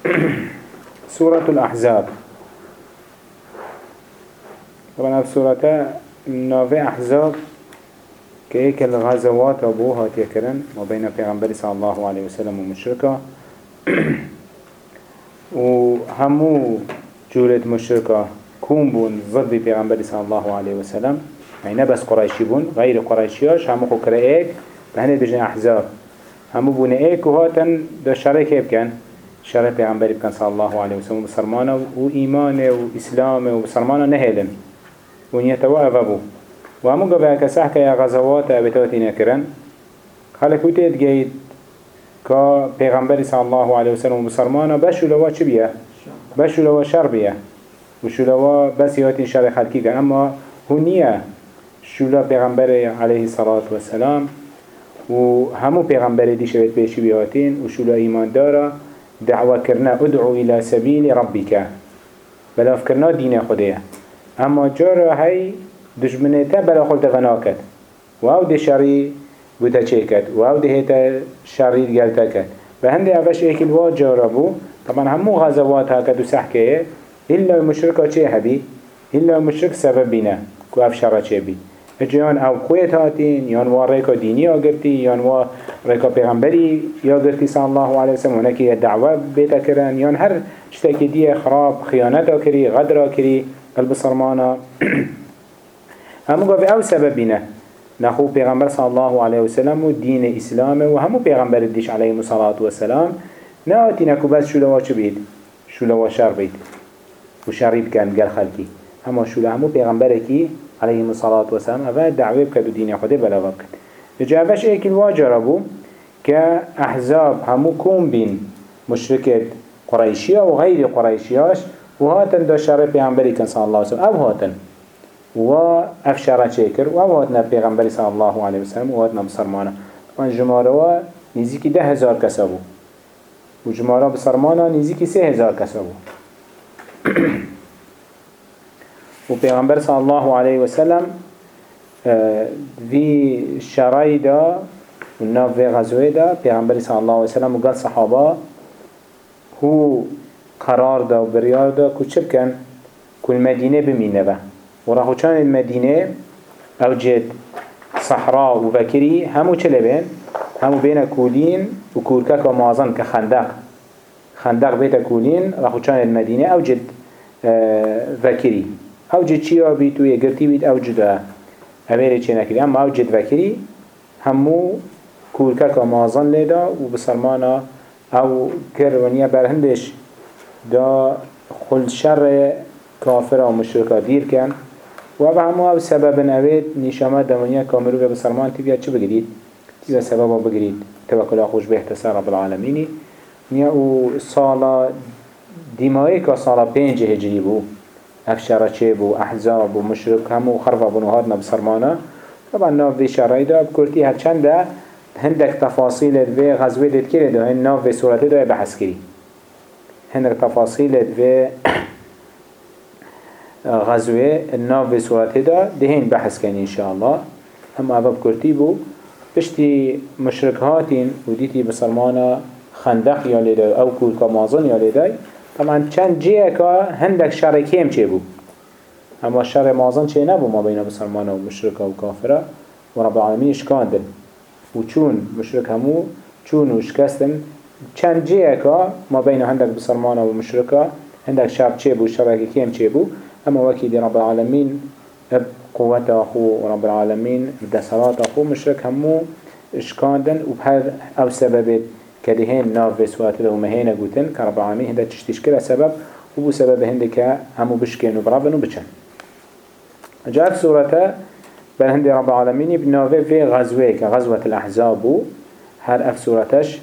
سورة الأحزاب. طبعا في سورة نوفي أحزاب كيك الغزوات أبوها تيكرن وبين پیغمبر صلى الله عليه وسلم ومشركة. وهمو جولة مشركة كون بون ضد پیغمبر صلى الله عليه وسلم. يعني بس قريشي بون غير قريشياش همو خكرة ايك بهنه بجن أحزاب. همو بون إيك وهاتن دا شرك بكن شرع پیغمبری بکن صلی الله علیه وسلم. بسرمانه و ایمان و اسلام و بسرمانه نهیلن و نیتو اوابو و همو قبل کسح که غزوات ابتاتی نکرن خلق وتید گید که پیغمبری صلی الله علیه وسلم بسرمانه بشو لوا چی بیه؟ بشو لوا شر بیه. و شو لوا بس یاتی شر خلقی کن. اما هنیه شولا پیغمبر علیه الصلاة والسلام و همو پیغمبری دی شوید پیشی بیاتین و شولا ایمان داره دعوة كرنا ادعو إلى سبيل ربك. بلا فكرنا دين خديه أما جارة هاي دجمنته بلا خلت غناكت واو دي شري بوتا چيكت واو دي هيتا شري قلتكت بهندي أفش ايك الوا جارة بو. طبعا همو غزوات هكذا سحكيه إلا المشركة چه هبي إلا المشرك سبب بنا كو أف شرع چه بي اجيان أو قويت هاتين يان وا ريكا ديني آگرتي يان وا ريكا پیغمبري ياگرتي صلى الله عليه وسلم ونكي دعوة بيتا كرن يان هر شتاكي دي خراب خيانتا كري غدرا كري قلب صرمانا همو قابي أو سبب بنا نخو پیغمبر صلى الله عليه وسلم و دين اسلام و همو پیغمبر ديش عليه الصلاة والسلام ناتي نكو بس شو لوا چو بيد شو لوا شر بيد و شريب كان قال خلقي همو شو لهمو پیغمبركي عليه الصلاة والسلام أفا دعوه بكد ودين خده بلا بكد جابش ايك الواجه ربو كأحزاب همو كون بين مشركة قريشية وغير قريشياش وهاتن دا شرع پیغمبری کن صلی الله علیه وسلم أو هاتن. و اف شرع چیکر و أو هاتن پیغمبری صلی الله علیه وسلم و هاتن بسرمانه وان جماره و نزیکی ده هزار کسا بو. و نزیکی سه هزار کسا بو. و پیغمبر صلی الله علیه و سلم وی شرعی دا و ناف وی غزوه دا پیغمبر صلی الله علیه و سلم و قال صحابه هو قرار دا و بریار دا که چه بکن؟ که المدینه بمینه با و راهو چان المدینه أو جد صحرا و بکری همو چه لبین؟ همو بین کولین و کورکک و مازن که خندق بیت کولین راهو چان المدینه أو جد وکری أو جد چی آبی تو یگرتی بید أو جدا اویره چه نکری اما أو جد وکری همو کورکک و مازن لیدا و بسرمانا أو کرونیه برهندش دا خل شر کافر و مشرکا دیر کن و أو همو أو سبب نوید نشامه دمانیه کامرو به بسرمان تیبیا چه؟ تیبیا سبب بگیرید توکل خوش به احتسار رب العالمینی نیا أو سالا دیمایی که سالا پنج هجری بو افشاره چه بو أحزاب و مشرک همو خرفه بنوهاتنا بسرمانه طبعا ناف دی شرعی دا بکرتی هرچنده هندك تفاصيل في غزوه ديت كده ده هن ناف في سورته ده بحث كري هندك تفاصيل في غزوه الناف في سورته ده دهين بحث كان إن شاء الله هم أباب كرتيبو بشتي مشرك هاتين وديتي بسرمانا خندق يا لده أو كول كمازن يا لده طبعا چند جيه که هندك شركيم چه بو اما شر مازن چه نبو ما بين بسرمانا ومشركة وكافرة ورب العالمين اشكاندن و چون مشرک همو چون و شکستن چند جیه که ما بین هندک بسرمانه و مشرکه هندک شب چه بو شبکه کیم چه بو اما وکی دی رب العالمین قوت اخو و رب العالمین دسالات اخو مشرک همو اشکاندن و بهر أو سبب كدهين ناف بسوات له مهينة قوتن كرب العالمين هنده تشتشكل سبب وبو سبب هنده همو بشكين وبرابن وبچن جاءت سورة بل هندي رب العالمين بناوه في غزوه كغزوة الأحزاب هر أف سورتش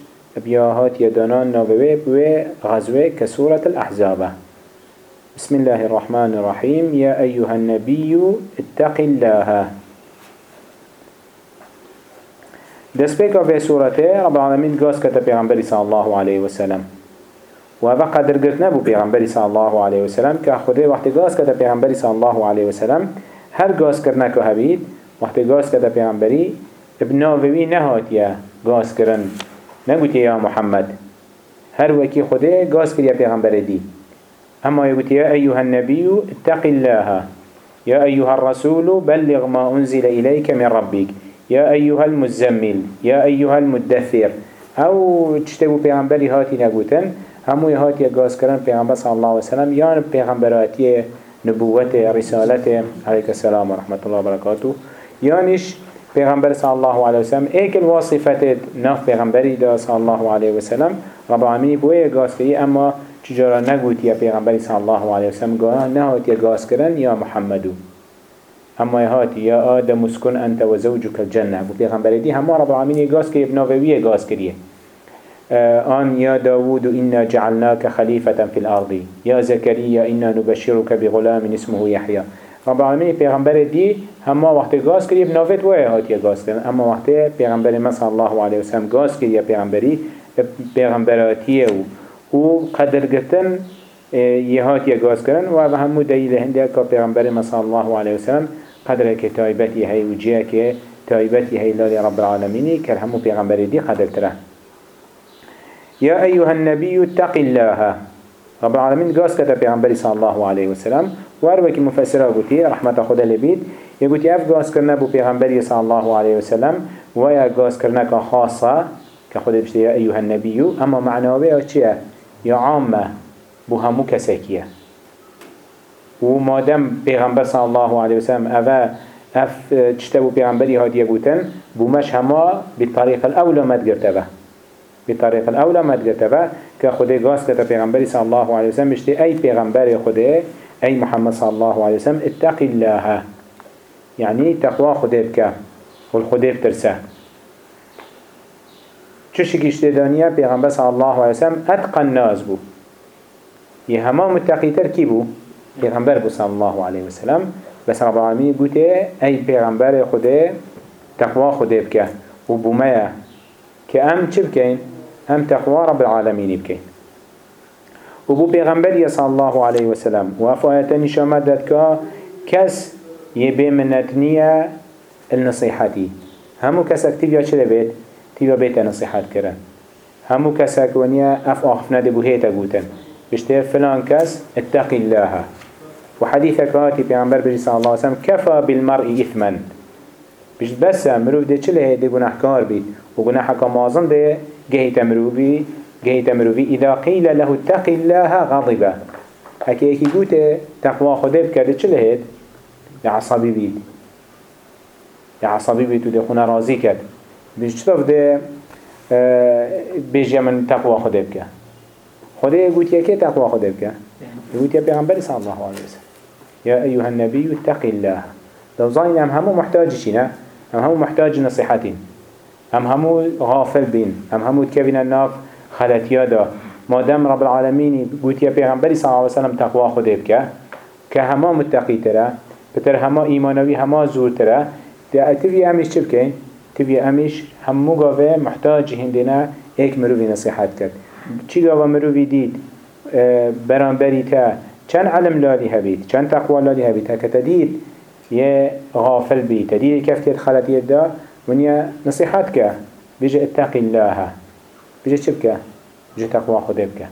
بياهات يدانان بوه غزوه كسورة الأحزاب. بسم الله الرحمن الرحيم يا أيها النبي اتق الله. دست بيكا في سورته رب العالمين قاس كتا پیغمبر صلى الله عليه وسلم. وهذا قدر قلت نبو پیغمبر صلى الله عليه وسلم كأخذه وقت قاس كتا پیغمبر صلى الله عليه وسلم هر گاز کرنه که هبید وقتی گاز کرده پیغمبری ابن ناوی نهات یا گاز کرن. نگوتی یا محمد هر وكي خده قاس كريا پیغمبر دي أما يقول يا أيها النبي اتق الله يا أيها الرسول بلغ ما أنزل إليك من ربك. يا أيها المزمل يا أيها المدثر. أو تشتبو پیغمبری هاتي نگوتن همو هاتي قاس كرن پیغمبر صلى الله عليه وسلم يعني پیغمبراتي نبوته رسالته عليك السلام ورحمة الله وبركاته يانش پیغمبر صلى الله عليه وسلم ايك الوصفات ناف پیغمبری دا صلى الله عليه وسلم رب العالمين بوئي قاس كري اما چجارا نگوت يا پیغمبر صلى الله عليه وسلم قال نهات يا قاس كرن يا محمدو. اما يهات يا آدم اسكن أنت وزوجك الجنة. بو پیغمبر دي هما رب العالمين قاس كري بناوية قاس كريه آن يا داود إنا جعلناك خليفة في الأرض. يا زكريا إنا نبشرك بغلام اسمه يحيى رب العالمين پیغمبر دي هما وقت غاز كري بنافت ويه هات يا غاز كرن اما وقت پیغمبر صلى الله عليه وسلم غاز كري يا پیغمبري پیغمبراتيه و قدر گرتن يهات يا غاز كرن و همو دليل هنده که پیغمبر صلى الله عليه وسلم قدر که تایبتی هی و جيه که تایبتی هی لال رب العالمين که همو پیغمبر دي قدر تره. يا أيها النبي اتق الله. رب العالمين قاس كتا پیغمبر صلى الله عليه وسلم. واربك مفسره قلتي رحمة خدا لبيت. يقول اف قاس كرنا بو پیغمبر صلى الله عليه وسلم. ويا قاس كرنا كخاصة كخدا بشتي يا أيها النبي. أما معناه چية؟ يا عامة. بو همو كساكيه ومادام پیغمبر صلى الله عليه وسلم أفا اف تشتبو پیغمبری هادیه بوتن بومش هما بالطريق الأولى ما تقرتبه بالطريق الأولى ما تقرتبه كخده قاس كتا پیغمبری صلى الله عليه وسلم بشتي أي پیغمبر خده أي محمد صلى الله عليه وسلم اتق الله. يعني تقوى خده بك والخده بترسه چوشي اشته دانيا پیغمبر صلى الله عليه وسلم اتقى الناس بو يهما متقيتر كي بو پیغمبر بو صلى الله عليه وسلم بس رب العالمين قوته أي پیغمبر خده تقوى خده بك وبوميا كأم چه بكين هم تقوى رب العالمين بكين وبو پیغمبر صلى الله عليه وسلم وفايت نشامت داد که کس يبي منتنية النصيحتي همو كسك تبيا چه بيت تبيا بيت نصيحت كرن همو كسك ونيا اف آخفنا دي بوهيتا قوتن بشتير فلان كس اتق الله وحديثك هاتي پیغمبر بجي صلى الله عليه وسلم كفى بالمرء إثما. بجد بس مروف دي چله هيدي گناهكار بيت وگناهك مازن دي جهيت مروفي جهيت مروفي إذا قيل له اتق الله غضب. هكي ايكي قوت تقوى خده بكده چله هيد عصبي بيت عصبي بيت ودي خونه رازي كد بجد چطف دي بيجي من تقوى خده بكده خده يقول يا كي تقوى خده بك يقول يا پیغمبر صلى الله عليه وسلم يا أيها النبي اتق الله. لو ظاهر هم همو محتاج شينا؟ هم همو محتاج نصيحتين؟ هم همو غافل بين هم همو تكفين الناف؟ خلت يادا ما دام رب العالمين قلت يا پیغمبر صلى الله عليه وسلم تقوى خده بك كهما متقي ترى بتر هما إيمانوي هما زور ترى تبي أمش چه تبي أمش همو قاوه محتاج هندنا ايك مروفي نصيحات کرد. چی گاوا مروی دید؟ برانبری تا چند علم لالی هبید چند تقوى لالی هبید هکتا دید یه غافل بی تدید کف کرد خلطی دا ونیا نصیحت که بيجي اتقي الله بيجي چه بکه بيجي تقوى خوده بکه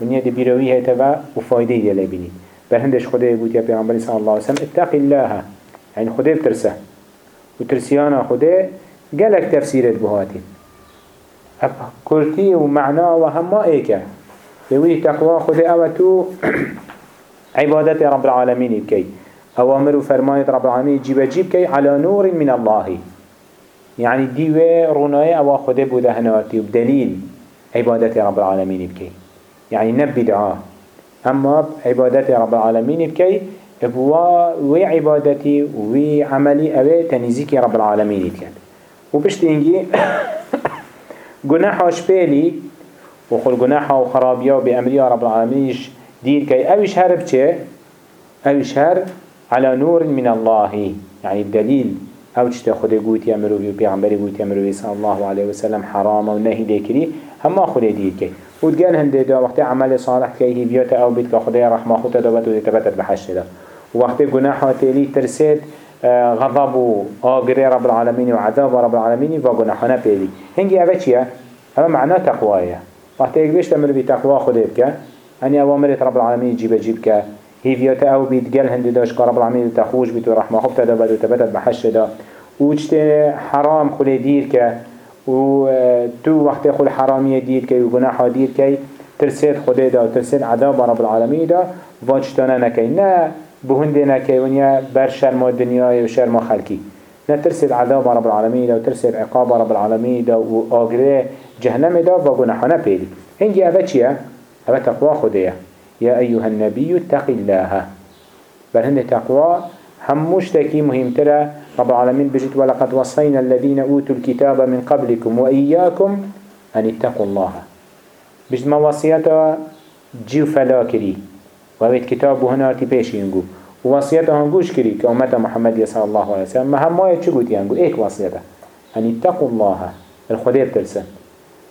ونیا دی بیروی هیتا و فایده دیلی بینید بر هندش خوده بود یا پیغمبری صلی علیه وسلم اتقي الله يعني خوده بترسه و ترسیانا خوده گلک تفسیرت بهاتین. كرتي ومعنى وهما ايكا بوي تقوى خذ اوتو عبادة رب العالمين بكي أوامر وفرمانة رب العالمين جيب جيب كي على نور من الله يعني ديوه روناي أو خده بوده هنواتي وبدليل عبادة رب العالمين بكي يعني نبي دعاء أما عبادة رب العالمين بكي بوا وي عبادتي وي عملي أوي تنزيكي رب العالمين بكي وبشتينجي گناحش پیلی و خل گناح و خرابیا و بأمریا رب العالمینش دیر که اوش هر بچه اوش هر على نور من الله. يعني الدليل أو خده قوت يا مروي وبيغمبري قوت يا مروي صلى الله عليه وسلم حرام ونهي ديكري هما خده دير كي. وتقال هنده دا وقت عمل صالح كيه بيوتا أو بيت كخده رحمه خده دابت وتتبتت بحشت دا وقت قناحة تيلي ترسيت غضب آقري رب العالمين وعذاب رب العالمين وقناحنا بيلي هنجي أبا چيا؟ أبا معنى تقوايا وقت ايك بيشتا مروي تقوى خده بك اني اوامرت رب العالمين يجيب جيب كا. هيفيات أو بيت قال هندي داش رب العالمين تخوش بيت ورحمة خبتا دا بدو تبتت بحش دا. وجت حرام خلي دير كا. و تو وقت خل حرامية دير كي وجناح دير كي ترسيد خده دا ترسيد عذاب رب العالمين دا. واجتانا نكي نا بهندي نكي ونيا بر شرم الدنيا وشرم خلقي نا ترسيد عذاب رب العالمين دا وترسيد عقاب رب العالمين دا وآقره جهنم دا وجناحنا بيلي هنجي أبا أبا تقوى خده يا أيها النبي اتق الله. بل هند تقوى. هموش تكي مهم ترى. رب العالمين بجد ولقد وصينا الذين أوتوا الكتاب من قبلكم وإياكم أن اتقوا الله. بجد ما وصيته جيو فلاكري وبيت كتاب هنا تبيش ينجو ووصيته هنجوش كري؟ كأمة محمد صلى الله عليه وسلم. ما هم ما يتشقوت ينجو إيك وصيته؟ أن اتقوا الله.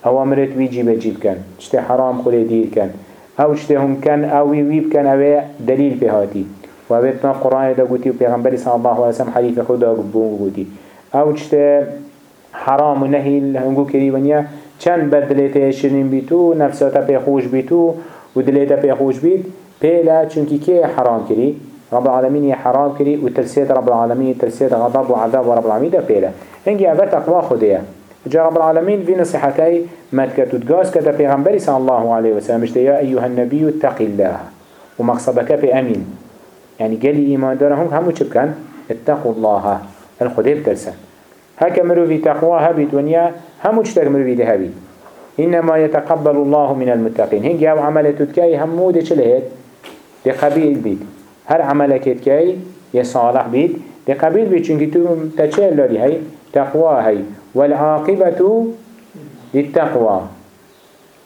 الخدير بترسن أوامرت ويجي بجيب كان اشتي حرام خلي دير كان أو اشتي هم كان أو ويب كان أو دليل بهاتي وابتنا قرآن دا قوتي وبيغنبري صلى الله عليه وسلم حديث خدا قبون قوتي أو اشتي حرام ونهي هنگو كري ونيا چند بر دلیت شرین بیتو نفساتا پی خوش بیتو و دلیتا پی خوش بیت پیلا چونکی که حرام کری رب العالمين حرام كري وترسيت رب العالمين ترسيت غضب وعذاب رب العالمين ده بيلا هنجي أبا تقوى خديه جاء رب العالمين في نصيحتي متك تدقاس كده پیغمبري صلى الله عليه وسلم اشته يا أيها النبي اتق الله. ومقصدك في أمين يعني قال إيمان دارهم همو چبكن اتقوا الله. الخدي بترسن. هكا مرو في تقوى هبي دنيا همو چتك مرو في ده إنما يتقبل الله من المتقين هنجي أو عمل تدكي همو ده چلهت ده قبيل بيت هر عملك تدكي يصالح بيت ده قبيل بيت چونك تو تچه اللي هاي تقوى هاي والعاقبة للتقوى.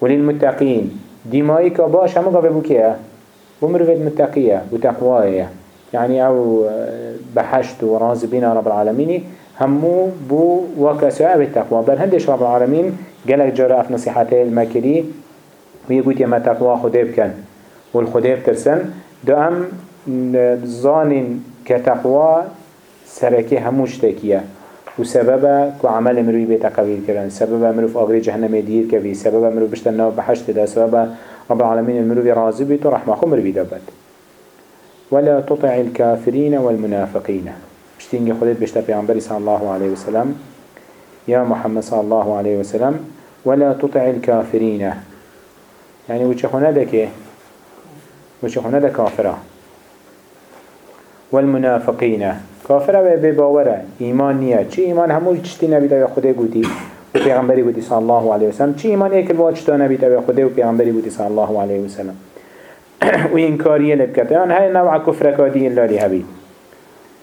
وللمتقين. دمائك باش همو قبل بكيه بمروفت متقية وتقوية يعني أو بحشت وراز بنا رب العالمين همو بو وكساء بالتقوى بل هندش رب العالمين قالك جراء في نصيحته المكري ويقول يما تقوى خديب كان والخديب ترسن. دو ام ظان كتقوى سركي هموش تكيه وسبب كو عمل مروي بيت قبيل كرن سبب مروف آغري جهنم دير كبي سبب مروف بشتنا بحشت دا سبب رب العالمين المروف راضي بيت ورحمة خمر بيدابت ولا تطع الكافرين والمنافقين بشتينجي خلت بشتا بيعنبري صلى الله عليه وسلم. يا محمد صلى الله عليه وسلم. ولا تطع الكافرين يعني وچخونا دكي وچخونا دا كافرة والمنافقين. كافر و بباوره ایمان نیه چی ایمان همون چتی نبید أو خدا گوتی و پیغمبری گوتی صلی الله علیه وسلم چی ایمان ایک الواج تا نبید أو خدا و پیغمبری گوتی صلی الله علیه وسلم و این کاریه لبکت. یعنی های نوع کفر کادی اللالی هبید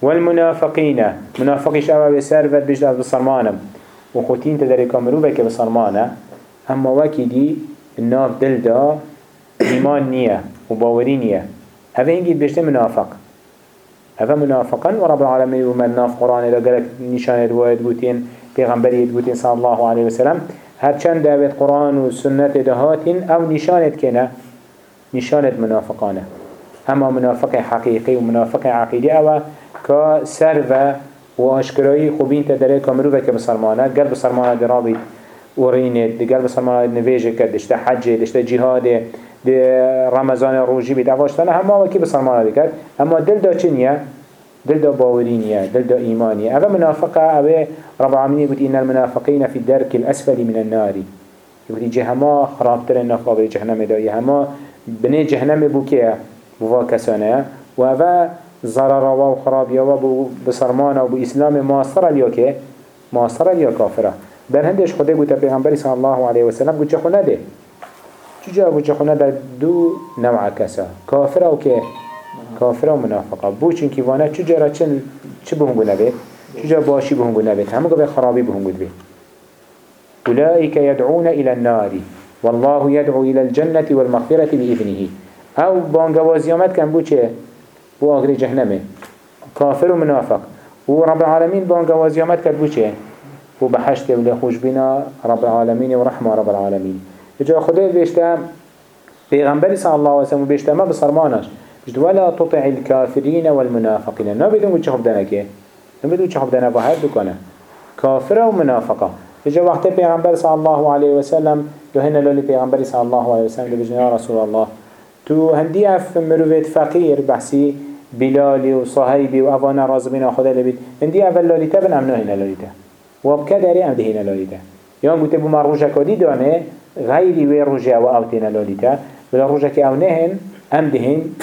والمنافقين منافقش أبا بسر ود بجد از بصرمانم و خوتين تدري كامرو بك بصرمانه اما وكي دي الناف دل دا إيمان نية وباوري نية هذا ينجي بجد منافق. هذا منافقا؟ ورب العالمين ومن ناف قرآن إذا قالك نشان رواية بوتين پیغمبری بوتين صلى الله عليه وسلم هر چند دعوت قرآن و دهاتين أو نشانت كنا نشانت منافقانه. اما منافق حقيقي ومنافق عقيدي أو كسر و واشكرائي خوبين تدري كامروفة كبسرمانه قلب بسرمانه درابي ورينت قلب بسرمانه نفيجه كد دشتا حجه دشتا جهاده دي رمضان روجي بيت. افاشتانه هما وكي بسرمانه بكر اما دل دا چنية دل دا باورينية دل دا ايمانية اما منافقة اوه رب العالمين يقول إن المنافقين في الدرك الأسفل من النار. يقول جهما خرابتر النفاق جهنم دا يهما بني جهنم بوكيه بوا كسانه وهذا ضرر وخرابيه وبو بسرمانه وبو إسلام ماستر اليوكي ماستر اليا كافرة. بل هندش خده قلت پیغمبری صلى الله عليه وسلم قلت خونه ده چجا قلت خونه ده دو نوع كسا كافره وكي كافره ومنافقه بو چنكي وأنا چجا چن چه بهنگو نبه؟ چجا باشي بهنگو نبه؟ همه قبل خرابي بهنگو نبه. أولئك يدعون إلى النار. والله يدعو إلى الجنة والمغفرة بإذنه. أو بانگوازیامت کن بو چه؟ بو آگری جهنمه. کافر و منافق. و رب العالمین بانگوازیامت کن بو چه؟ بو بحشت و خوش بنا رب العالمین و رحمه رب العالمین. جا خدا بیشتر پیغمبری صلی الله علیه وسلم بیشتر ما بسرمانش جد ولا تطع الكافرين والمنافقين نبيدون چه خب دنکه نبيدون چه خب دنکه هر دو کنه. کافر و منافقه. جا وقت پیغمبر صلی الله علیه و سلم دو هنه لالی پیغمبر صلی الله علیه و سلم دو بجنه رسول الله. تو هندی اف مروفت فقیر بحثی بلالی و صحیبی و اوان رازبین خدا لبید. هندی اول لالیتا بن امنا هنه لالیتا و بکا داری ام دهینه لالیتا یان گوته بو مروجه کدی دانه غیری وی روجه و اوتینه لالیتا بلا روجه که أو نهن ام دهین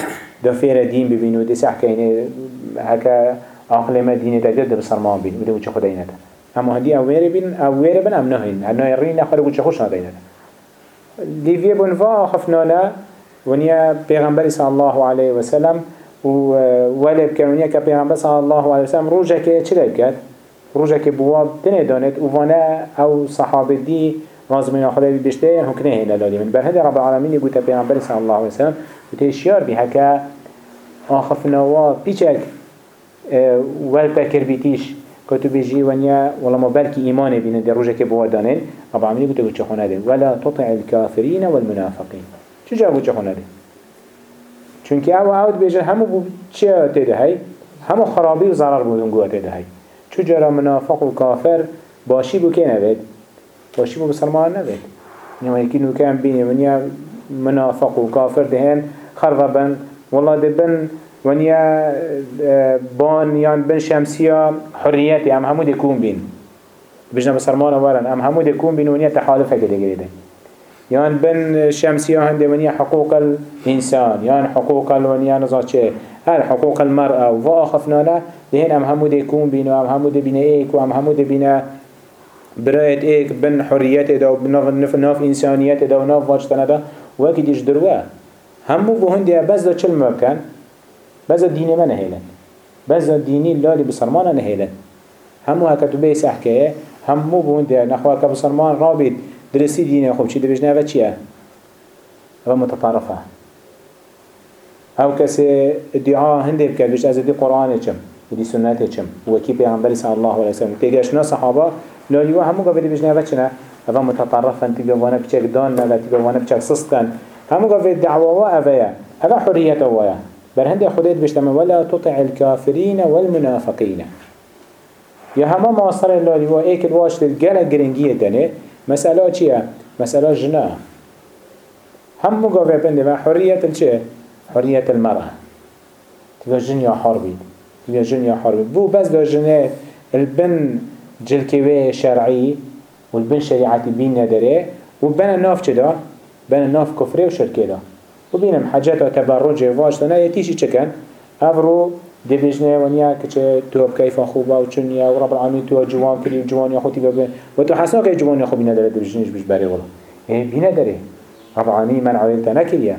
دفير دين ببين ودي سحكيني هكا عقل ما ديني تجد بصرمان بين ودي وش خدينه اما هدي اوير بين اوير بين ام نهين أنا يرين اخر وش خوش نادينه ليفي بن فا خفنانا ونيا پیغمبر صلى الله عليه وسلم وولد كونيا كبيغمبر صلى الله عليه وسلم روجا كي چلي كات روجا كي بواب تنه دانت ووانا أو صحابه دي رازمين خدا بيشته هكنه هنا لالي من. بر رب العالمين يقول پیغمبر صلى الله عليه وسلم وتشيار بي هكا آخر فنوا بيچك ولتا كربيتيش كتو بيجي ونيا ولا ما بين در روجه كبوا دانين رب العالمين قلت قلت شخونا دين ولا تطع الكافرين والمنافقين شو جاء قلت شخونا دين چونك أو عود بيجي همو بو چه تده هاي همو خرابي و ضرر بودن قوة تده هاي چو جرى منافق و كافر باشي بو كي نبيد باشي بو بسلمان نبيد نيما يكي نو كان بيني ونيا منافق و كافر دهن خربا والله دبن ونیا بان یان بن شمسیا حریتی ام همو دکون بین. بجنا بسرمان ورن ام همو دکون بین ونیا تحالف هکده گریده. یان بن شمسیا هنده ونیا حقوق الانسان یان حقوق الونیا نزاچه هر حقوق المرأة. و آخفنانا دهن ام همو دکون بین و ام همو دبینه ایک و ام همو دبینه برایت ایک بن حریت دا و ناف, انسانیت دا و ناف واجتنا دا. و اکی دیش دروه. همو بو هنده بس دا چل مکن بس دين ما نهيلن بس ديني اللي بصرمان نهيلن همو هكتو بيس أحكيه همو بون ده نخواك بصرمان رابط درسي ديني خوب. چي دبجنا و چيه و متطرفه. أو كسي ادعاء هنده بكر بيش از دي قرآن چم؟ و دي سنت چم؟ و كي پیغمبر صلى الله عليه وسلم. تيجاشنا صحابة. لالیو همو قبل بجنا و چنه؟ و متطرفن تيجوانا بچك دان و تيجوانا بچك سستن. همو دعوة و اوه هذا حرية اوه برهند خديت بشتم ولا تطع الكافرين والمنافقين يا هما ماصر الله لي وايك الواش للجلا جرينجية دني مسألة چيا مسألة جنا. هم مقابل بند حرية الچه حرية المرأة تبقى جن يا حربي تبقى جن يا حربي بو بس دو جنة البن جلكوي شرعي والبن شريعتي بين ندره وبن الناف چدا بن الناف كفري وشركي ده وبينم حاجات تبرج واش تنا يتيشي چكن افرو دي بجنه ونيا كچه تو كيف خوبا و چنيا و رب العالمين تو جوان كري جوان يا خوتي بابا و تو حسنا كي جوان يا خو بينا داره دي بجنش بيش بري ولا إيه بينا داره. رب العالمين من عويلتا نكريا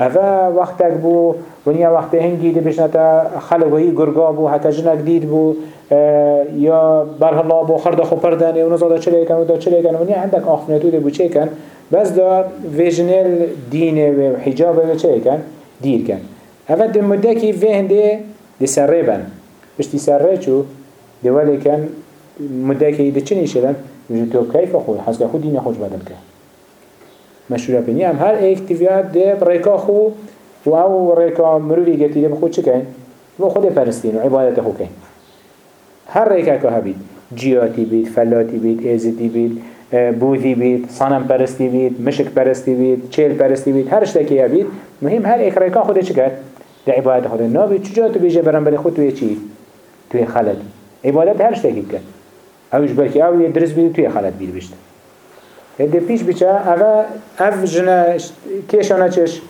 افا وقتك بو ونيا وقت هنگي دي بجنه تا خلق وهي گرگا بو حتى جنك ديد بو آه يا بره الله بو خرد خو پردن و نزاده چلي كن و دا چلي كن ونيا عندك آخنتو دي بو چه كن بس دا ویژنل دین و حجاب و چه کن؟ دیر کن. اول دو مده که وی دی سره بن بش دی سره چو دی ولی کن مده که دی چه نیشدن بجو تو کیف خود حس که خود دین خوش بدل کن مشهور پینی هم هر اکتیویات دی ریکا خو و أو ریکا مروی گتی دی بخود چه کن و خود پرستین و عبادت خود کن هر ریکا که هبید جیاتی بید فلاتی بید ایزدی بید بوذی بید صنم پرستی بید مشک پرستی بید چیل پرستی بید هر شتکی بید مهم هر ایک ریکا خود چه کرد؟ در عبادت خود نابید چجا تو بیجه برنبال خود توی چی؟ توی خلد. عبادت هر شتکی بکن اوش بلکی أو یه درس بید توی خلد بید بشت. هده پیش بچه اوه اف جنه کیشانه چش؟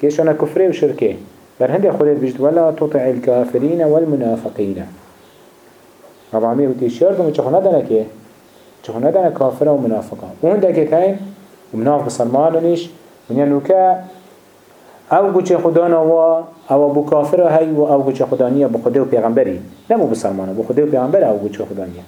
کیشانه کفره و شرکه. بر هنده خودت بجد ولا تطع الكافرين والمنافقين رب و وتيشير دمو چخو ندنه که؟ چون ندن کافر و منافقه اون دکت هین و منافق سلمانش ونیا نوکه أو گوچه خدا نوا أو بو کافر هی و أو گوچه خدا نیا بو خدا و پیغمبری نمو بسلمانه بو خدا و پیغمبر أو گوچه خدا نیا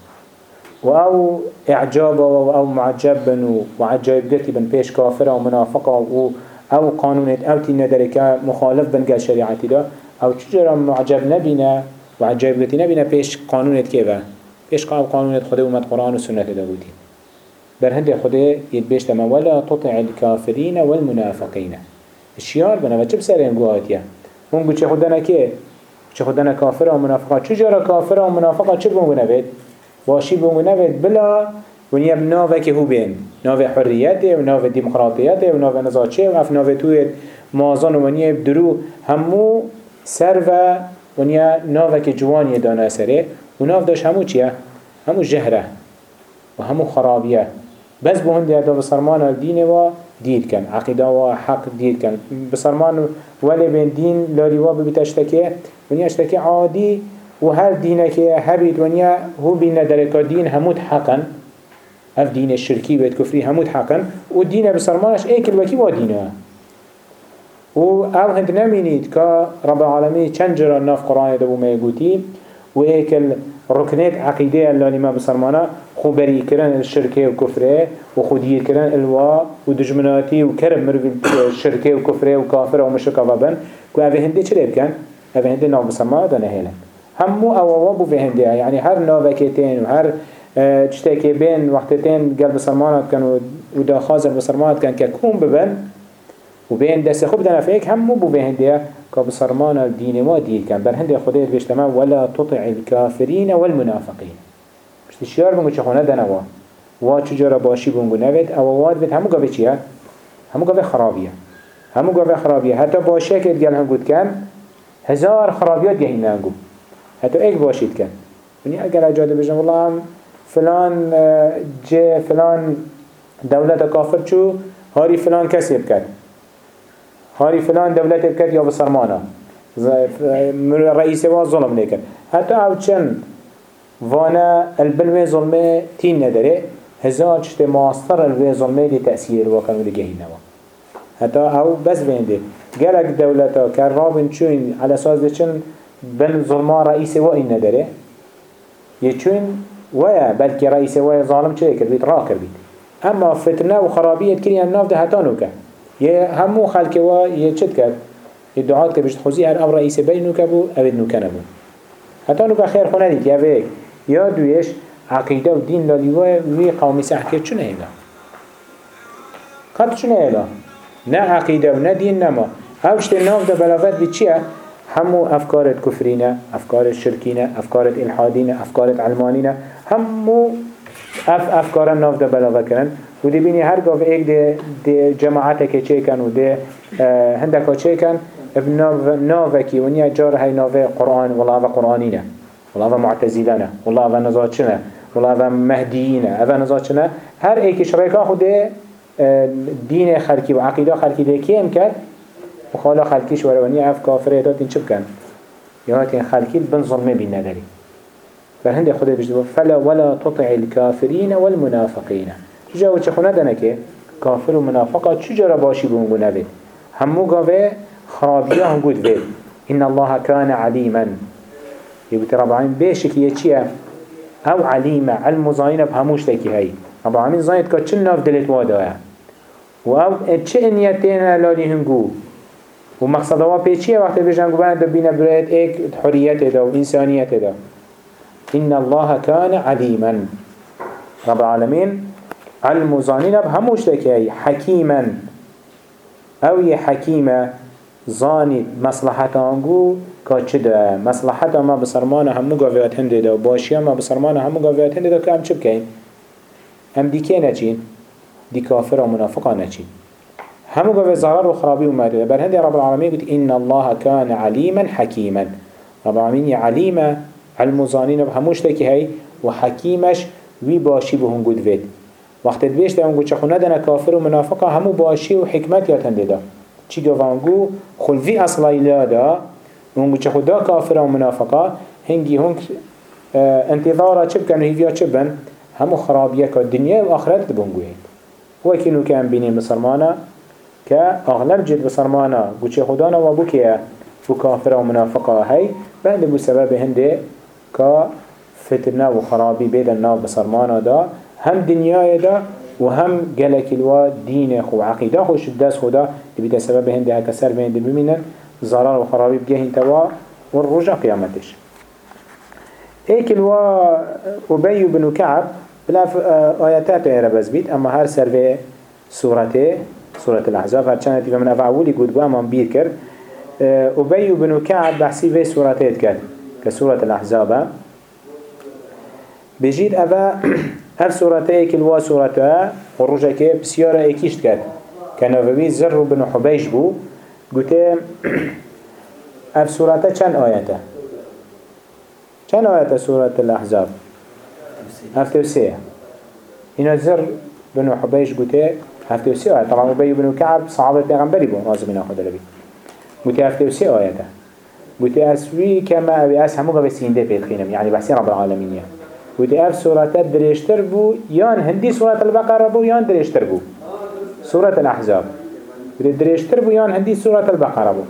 و أو اعجاب و أو معجب بن و عجایب گتی بن پیش کافر و منافقه و أو قانونت أو تی نداره که مخالف بن گل شریعتی دا أو چجورا معجب نبینه و عجایب گتی نبینه پیش قانونت که إيش قال قانون خده ومد قرآن وسنة داودي بر هند خده يتبيش تما ولا تطع الكافرين والمنافقين الشيار بنا وچه بسرين قواتيا هم قو چه خدنا كي چه خدنا كافر ومنافقا چه جارا كافر ومنافقا چه بونگو نبید؟ باشي بونگو نبید؟ بلا. ونیا ناوه که هو بین. ناوه حریته و ناوه دیمقراطیته و ناوه نزاچه و اف ناوه توی مازان و ونیا درو همو سر و ونیا ناوه که جوانی دانه سره. و ناو داشت همو چیه؟ همو جهره و همو خرابیه. بس بو هندی ادا بسرمان الدین و دیر کن عقیده و حق دیر کن. بسرمان ولی بین دین لاریوا ببیت اشتکه ونیا اشتکه عادی و هر دینه که هبید ونیا هو بین درکا دین همود حقا اف دین الشركي بيت كفري همود حقا و دين بسرمانش ايكل وكي و دينه و أو هند نمينيد كا رب العالمين چند جرا ناف قرآن دبو ما يقوتي و ايكل ركنات عقيدة اللي ما بسرمانا خو بري كرن الشركة و كفره و خودير كرن الوا و دجمناتي و كرم مروي الشركة و كفره و كافره و مشركة وابن اوه هنده چرا بكن؟ اوه هنده ناف بسرمانا دا نهيلا همو أو وابو في هنده يعني هر ناوكتين و هر تشتكي بين وقتتين قلب سرمانات كان ودا خازر بسرمانات كان ككون ببن وبين دست خوب دنا فيك هم مو بين ديا كبسرمان الدين ما دير كان. بل هندي خديت بيشتما ولا تطع الكافرين والمنافقين. مش تشيار بنقول شخونا دنا وا وا تجارة باشي بنقول نبت أو واد بيت همو قبل چيا همو قبل خرابية همو قبل خرابية حتى باشي كده قال هم قد كان هزار خرابيات جهينا نقول حتى ايك باشيت كان يعني اگر اجاده بجم والله فلان جه فلان دولت کافر چو هاری فلان کسی بکرد هاری فلان دولت بکرد یا بسرمانا رئیس و ظلم نکرد. حتی أو چند وأنا البلوه ظلمه تین نداره هزار چشت ماستر الوه ظلمه دی تأثیر واقعا و دی گهینوا حتی أو بس بینده. گلک دولتا که رابن چون على أساس دی چون بن ظلما رئیس و این نداره یه چون ويا بلكي رئيس ويا ظالم چه كر بيت راكر بيت اما فتنه وخرابيه كريا الناف ده هتانو كه يه همو خلق و يه چت كر الدعاء كبشت خوزي هر أو رئيس بينو كبو ابد نو كنبو هتانو كه خير خونه ديت يا بيك يا دويش عقيده و دين لاليوه وي قومي سحكي چونه هيدا قد چونه هيدا نه عقيده و نه دين نما. اوشت الناف ده بلاغت بي چيه همو افكار كفرينه افكار الشركينه افكار الالحادينه افكار علمانينه همو اف افكار ناف ده بلاغه کرن و دی بینی هر گاو ایک ده, ده جماعت که چه کن و ده هندکا چه کن اب ناف کی و نیا جار های ناف قرآن و قرآنینه والله و معتزیلانه والله و نزاچنه والله و مهدیینه أو نزاچنه هر ایک شریکا خود دین خلکی و عقیده خلکی ده کیم کرد؟ و خالا خلکیش وروانی اف کافره داتین چه بکن؟ یا هاتین خلکی بن ظلمه بین نداری. فهند خدا بجد فلا ولا تطع الكافرين والمنافقين جا وچه خونه دنکه کافر و منافقات چجا باشی بونگو نبید همو گاوه خرابیه هم گود بید. إن الله كان عليما يقول رب العالمين بيشك يتشيه أو عليما علم زاين بهموش تكي هاي رب العالمين زاين تكا چل ناف دلت وادا و أو چه انيتين لالي هنگو و مقصد هوا پیچیه وقتی بجن گو بنا دبینه برایت ایک حریت دا و انسانیت دا إن الله كان عليما رب العالمين علم زانين بهموش لكي حكيما أو يحكيما زاني مصلحة أنجو كاتشدا مصلحة ما بسرمانة همو قاويات هنده دا وباشيا ما بسرمانة همو قاويات هنده دا كأم چه بكين هم دي كي نچين دي كافر ومنافقا نچين همو قاويات ضرر وخرابي ومارده بل هنده رب العالمين قلت إن الله كان عليما حكيما رب العالمين عليما علم زانين بهموش تكي هاي وحكيمش وي باشي بهم قد فيد وقت دویش ده اونگو چخونه دنه کافر و منافقه همو باشی و حکمت یاد هنده ده چی گوانگو خلوی اصلای لادا اونگو چخودا کافر و منافقه هنگی هنگ انتظارا چه بکن و هیویا چه بن؟ همو خرابیه که دنیا و آخرت دبونگو هید وکی نو که هم بینیم بسرمانه که اغلب جد بسرمانه گو چه خدانا و بو که و کافر و منافقه هی بعد بو سبب هنده که فتنة و بيد ناف بسرمانا دا هم دنیای دا و هم گلک الوا دین خو عقیده خوش دست خدا بيد سبب هنده هكا سر بهنده بمینن ضرر و خرابی بگهین توا و الرجع قیامتش. ایک الوا أبي بن كعب بلا آياتات غير بس بيت أما هر سر في سورته سورة الأحزاب هر چند من أفعولي قد قام من بير كر أبي بن كعب بحسي في سورته كر كسورة الأحزاب بجيد أفا هف سورة ايك الوا ورجع كي بسيارة ايكيشت كات كان وفي زر بن حبيش بو. قلت هف سورة چند آياته چند آيات سورة الأحزاب؟ هف توسيه هنا زر بن حبيش قلت هف توسيه طبعا أبي بن كعب صحابة پیغمبري بو نازم من أخذ لبي قلت هف توسيه آياته قلت أسوي كما أبي أس همو قبل بيتخينم. يعني بحسين رب العالمين قلت أف سورة دريشتر بو يان هندي سورة البقرة بو يان دريشتر بو. سورة الأحزاب. قلت دريشتر بو يان هندي سورة البقرة بو.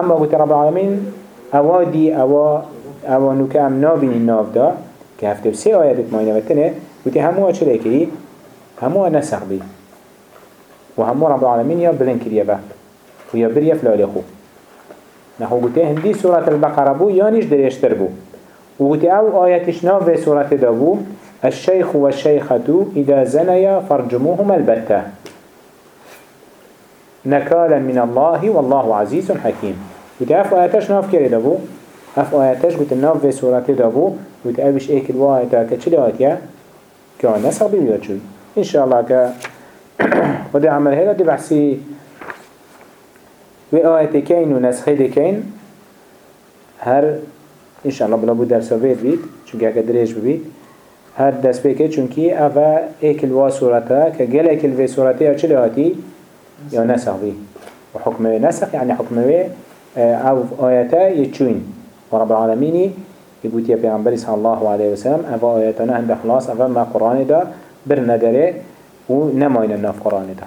أما قلت رب العالمين أوادي أوا أوا نكام نابين الناف دا كهفته بسي آيات ماينة وتنه قلت همو أشريكي همو نسخ بي وهمو رب العالمين يا بلن كريا با ويا بريا فلالي خو. نحو قلت هندي سورة البقرة بو يانيش دريشتر بو. وقلت أو آياتش في سورة دابو الشيخ والشيخة إذا زنيا فرجموهما البتة. نكالا من الله والله عزيز حكيم. قلت اف آياتش ناف كري دابو اف آياتش قلت ناف في سورة دابو قلت ابش ايك الوايتا كتشلي آياتيا كان نسخ بيبيا شوي إن شاء الله ك ودي عمل هلا دي بحسي وآياتي كين ونسخي دي كين هر إن شاء الله بلا بود درس بيت بيت چونك اگه دريش ببيت. هر دست بيكي چونكي اوه ايك الوا صورتا كجل ايك الوي صورتا چلي هاتي؟ يا نسخ. بي. وحكم نسخ يعني حكم أو آياتا يتشوين. ورب العالمين يقول يا پیغمبر صلى الله عليه وسلم اوه آياتنا هند خلاص اوه ما قرآن دا برندره ونماين الناف قرآن دا.